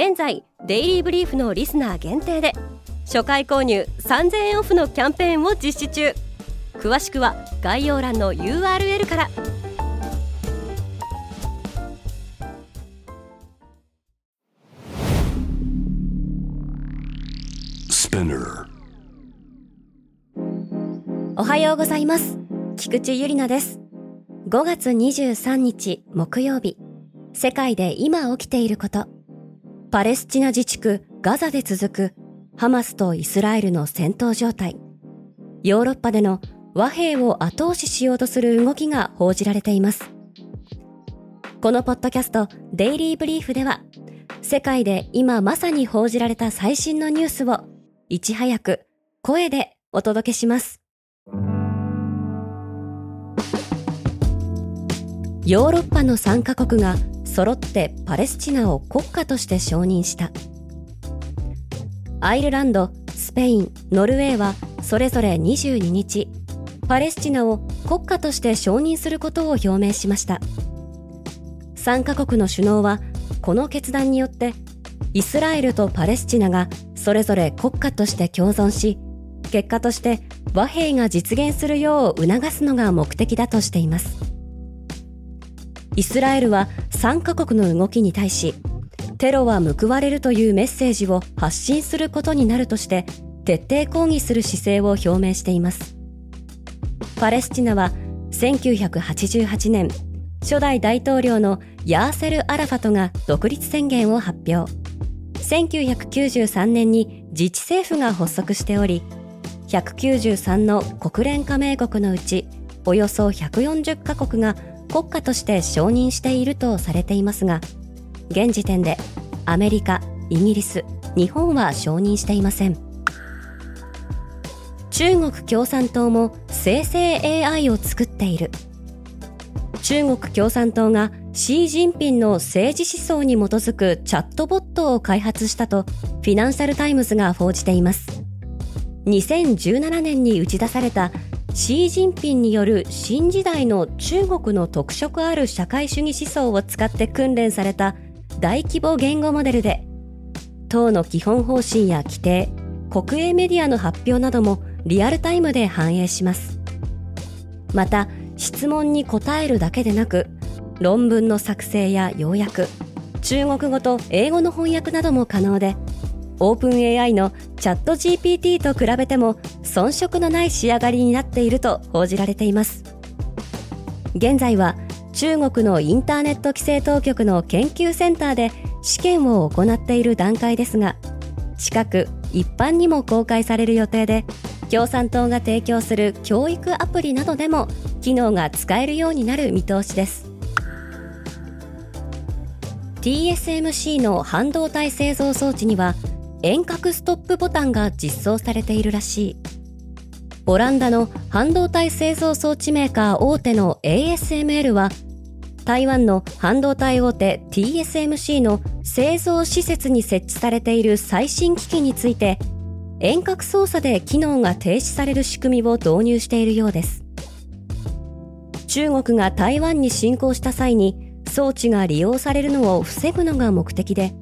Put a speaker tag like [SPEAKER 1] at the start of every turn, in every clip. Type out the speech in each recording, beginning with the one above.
[SPEAKER 1] 現在デイリーブリーフのリスナー限定で初回購入3000円オフのキャンペーンを実施中。詳しくは概要欄の URL から。おはようございます。菊池ゆりなです。5月23日木曜日。世界で今起きていることパレスチナ自治区ガザで続くハマスとイスラエルの戦闘状態。ヨーロッパでの和平を後押ししようとする動きが報じられています。このポッドキャストデイリーブリーフでは世界で今まさに報じられた最新のニュースをいち早く声でお届けします。ヨーロッパの3カ国が揃ってパレスチナを国家として承認した。アイルランド、スペイン、ノルウェーはそれぞれ22日パレスチナを国家として承認することを表明しました。3カ国の首脳はこの決断によってイスラエルとパレスチナがそれぞれ国家として共存し結果として和平が実現するよう促すのが目的だとしています。イスラエルは3カ国の動きに対しテロは報われるというメッセージを発信することになるとして徹底抗議する姿勢を表明しています。パレスチナは1988年初代大統領のヤーセル・アラファトが独立宣言を発表。1993年に自治政府が発足しており193の国連加盟国のうちおよそ140カ国が国家として承認しているとされていますが現時点でアメリカイギリス日本は承認していません。中国共産党も生成 AI を作っている。中国共産党がシー・ジンピンの政治思想に基づくチャットボットを開発したとフィナンシャル・タイムズが報じています。2017年に打ち出されたシー・ジによる新時代の中国の特色ある社会主義思想を使って訓練された大規模言語モデルで党の基本方針や規定国営メディアの発表などもリアルタイムで反映します。また質問に答えるだけでなく論文の作成や要約中国語と英語の翻訳なども可能でオープン AI のチャット GPT と比べても遜色のない仕上がりになっていると報じられています。現在は中国のインターネット規制当局の研究センターで試験を行っている段階ですが近く一般にも公開される予定で共産党が提供する教育アプリなどでも機能が使えるようになる見通しです。TSMC の半導体製造装置には遠隔ストップボタンが実装されているらしい。オランダの半導体製造装置メーカー大手の ASML は台湾の半導体大手 TSMC の製造施設に設置されている最新機器について遠隔操作で機能が停止される仕組みを導入しているようです。中国が台湾に侵攻した際に装置が利用されるのを防ぐのが目的で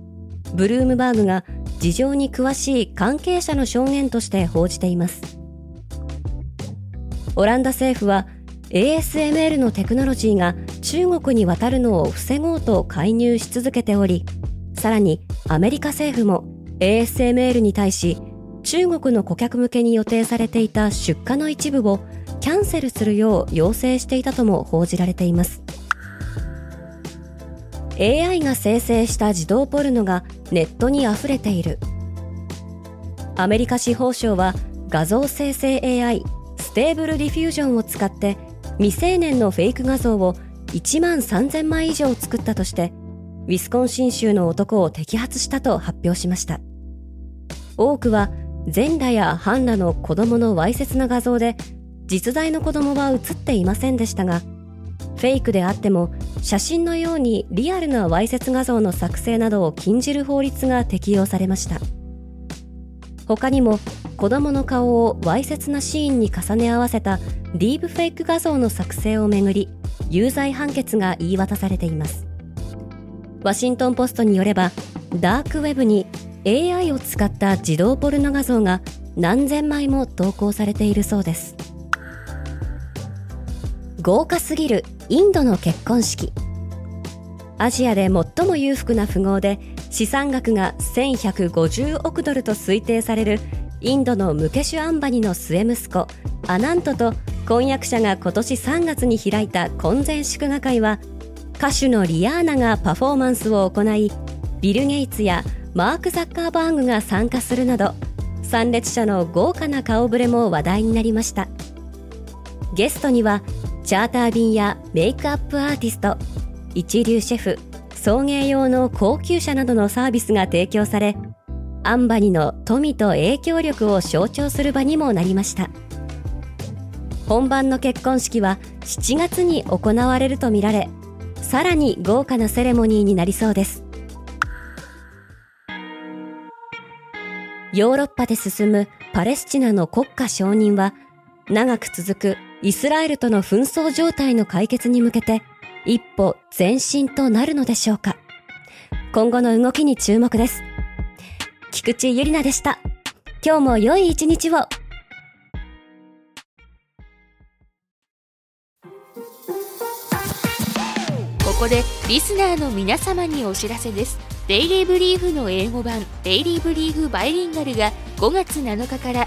[SPEAKER 1] ブルームバーグが事情に詳しい関係者の証言として報じています。オランダ政府は ASML のテクノロジーが中国に渡るのを防ごうと介入し続けておりさらにアメリカ政府も ASML に対し中国の顧客向けに予定されていた出荷の一部をキャンセルするよう要請していたとも報じられています。AI が生成した児童ポルノがネットに溢れている。アメリカ司法省は画像生成 AI Stable Diffusion を使って未成年のフェイク画像を1万3000枚以上作ったとしてウィスコンシン州の男を摘発したと発表しました。多くは全裸や半裸の子供のわいせつな画像で実在の子供は写っていませんでしたがフェイクであっても写真のようにリアルなわいせつ画像の作成などを禁じる法律が適用されました。他にも子供の顔をわいせつなシーンに重ね合わせたディープフェイク画像の作成をめぐり有罪判決が言い渡されています。ワシントン・ポストによればダークウェブに AI を使った自動ポルノ画像が何千枚も投稿されているそうです。豪華すぎるインドの結婚式。アジアで最も裕福な富豪で資産額が1150億ドルと推定されるインドのムケシュ・アンバニの末息子アナントと婚約者が今年3月に開いた婚前祝賀会は歌手のリアーナがパフォーマンスを行いビル・ゲイツやマーク・ザッカーバーグが参加するなど参列者の豪華な顔ぶれも話題になりました。ゲストにはチャーター便やメイクアップアーティスト一流シェフ送迎用の高級車などのサービスが提供されアンバニの富と影響力を象徴する場にもなりました。本番の結婚式は7月に行われるとみられさらに豪華なセレモニーになりそうです。ヨーロッパで進むパレスチナの国家承認は長く続くイスラエルとの紛争状態の解決に向けて一歩前進となるのでしょうか今後の動きに注目です。菊池ゆりなでした。今日も良い一日を。
[SPEAKER 2] ここでリスナーの皆様にお知らせです。 Daily Brief の英語版 Daily Brief Bilingual が5月7日から